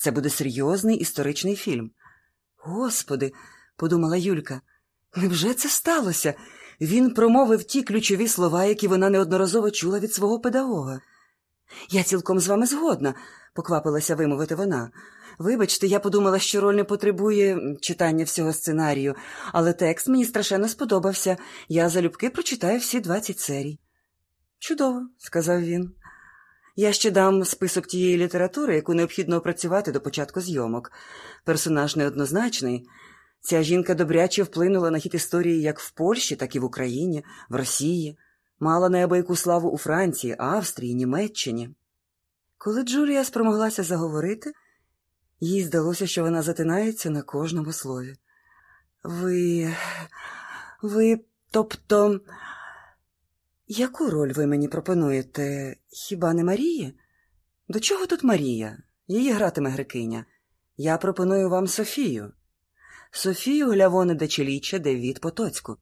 Це буде серйозний історичний фільм. Господи, подумала Юлька, невже це сталося? Він промовив ті ключові слова, які вона неодноразово чула від свого педагога. Я цілком з вами згодна, поквапилася вимовити вона. Вибачте, я подумала, що роль не потребує читання всього сценарію, але текст мені страшенно сподобався. Я залюбки прочитаю всі двадцять серій. Чудово, сказав він. Я ще дам список тієї літератури, яку необхідно опрацювати до початку зйомок. Персонаж неоднозначний. Ця жінка добряче вплинула на хід історії як в Польщі, так і в Україні, в Росії, мала неабияку славу у Франції, Австрії, Німеччині. Коли Джулія спромоглася заговорити, їй здалося, що вона затинається на кожному слові. Ви, ви, тобто, яку роль ви мені пропонуєте? Хіба не Марії? До чого тут Марія? Її гратиме Грекиня. Я пропоную вам Софію. Софію Глявони Дачеліча Девід Потоцьку.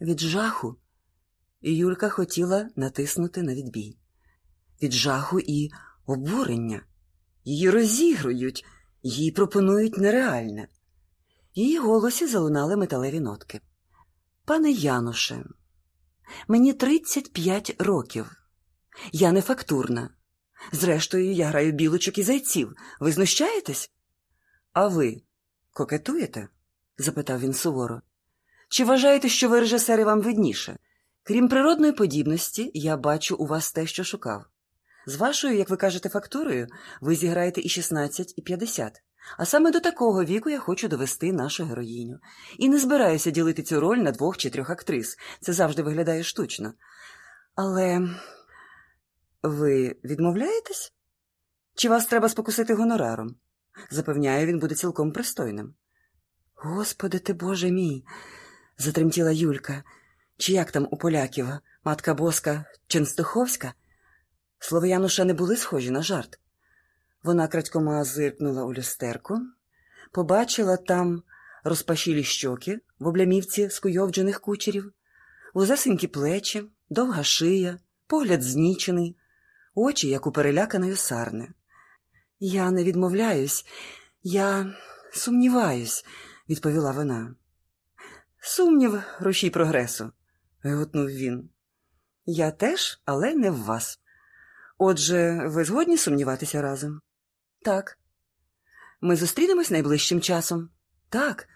Від жаху. І Юлька хотіла натиснути на відбій. Від жаху і обурення. Її розігрують, їй пропонують нереальне. Її голосі залунали металеві нотки. Пане Януше, мені 35 років. Я не фактурна. Зрештою, я граю білочок і зайців. Ви знущаєтесь? А ви кокетуєте? запитав він суворо. Чи вважаєте, що ви режисери вам видніше? Крім природної подібності, я бачу у вас те, що шукав. З вашою, як ви кажете, фактурою, ви зіграєте і 16, і 50. А саме до такого віку я хочу довести нашу героїню. І не збираюся ділити цю роль на двох чи трьох актрис. Це завжди виглядає штучно. Але ви відмовляєтесь? Чи вас треба спокусити гонораром? Запевняю, він буде цілком пристойним. Господи ти Боже мій, затремтіла Юлька. Чи як там у поляків матка боска Ченстуховська? Слово Януша не були схожі на жарт. Вона крадькома зиркнула у люстерку, побачила там розпашілі щоки в облямівці скуйовджених кучерів, вузесенькі плечі, довга шия, погляд знічений, очі, як у переляканої сарни. Я не відмовляюсь, я сумніваюсь, відповіла вона. Сумнів, рушій прогресу, гиготнув він. Я теж, але не в вас. Отже, ви згодні сумніватися разом? Так. Ми зустрінемось найближчим часом? Так.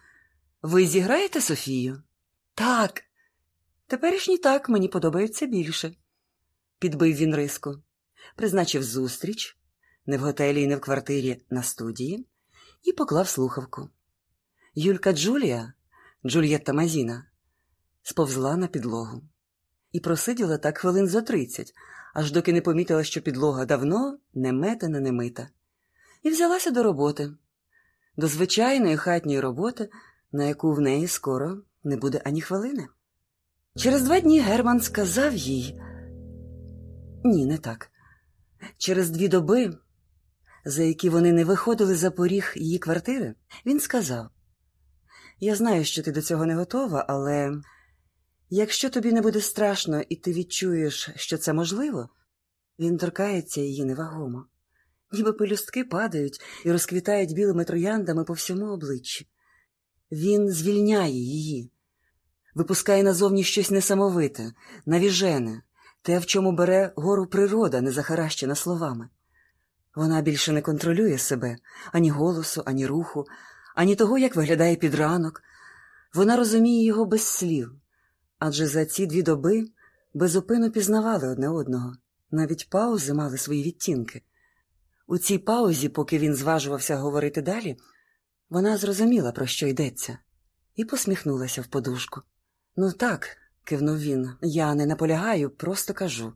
Ви зіграєте Софію? Так. Теперішній так мені подобається більше. Підбив він риску, призначив зустріч не в готелі і не в квартирі на студії, і поклав слухавку. Юлька Джулія, Джульєтта Мазіна, сповзла на підлогу і просиділа так хвилин за тридцять, аж доки не помітила, що підлога давно не метена, не мита, і взялася до роботи, до звичайної хатньої роботи, на яку в неї скоро не буде ані хвилини. Через два дні Герман сказав їй ні, не так. Через дві доби, за які вони не виходили за поріг її квартири, він сказав: Я знаю, що ти до цього не готова, але якщо тобі не буде страшно і ти відчуєш, що це можливо, він торкається її невагомо, ніби пелюстки падають і розквітають білими трояндами по всьому обличчі. Він звільняє її, випускає назовні щось несамовите, навіжене, те, в чому бере гору природа, не захаращена словами. Вона більше не контролює себе ані голосу, ані руху, ані того, як виглядає підранок. Вона розуміє його без слів, адже за ці дві доби безупину пізнавали одне одного, навіть паузи мали свої відтінки. У цій паузі, поки він зважувався говорити далі, вона зрозуміла, про що йдеться, і посміхнулася в подушку. Ну так, кивнув він, я не наполягаю, просто кажу.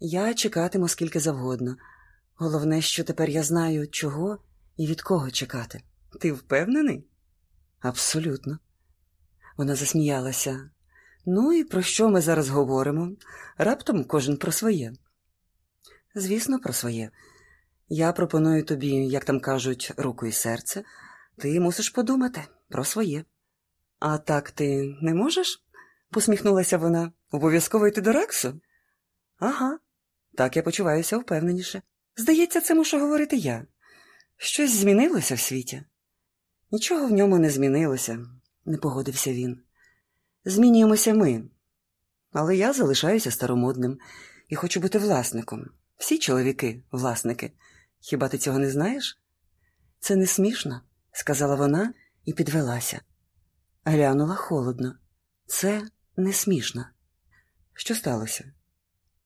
Я чекатиму скільки завгодно. Головне, що тепер я знаю, чого і від кого чекати. Ти впевнений? Абсолютно. Вона засміялася. Ну і про що ми зараз говоримо? Раптом кожен про своє. Звісно, про своє. Я пропоную тобі, як там кажуть, руку і серце. Ти мусиш подумати про своє. А так ти не можеш? посміхнулася вона. Обов'язково йти до Рексу? Ага, так я почуваюся впевненіше. Здається, це мушу говорити я. Щось змінилося в світі? Нічого в ньому не змінилося, не погодився він. Змінюємося ми. Але я залишаюся старомодним і хочу бути власником. Всі чоловіки власники. Хіба ти цього не знаєш? Це не смішно, сказала вона і підвелася. Глянула холодно. Це не смішно. Що сталося?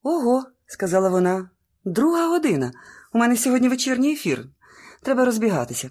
Ого, сказала вона. Друга година. У мене сьогодні вечірній ефір. Треба розбігатися.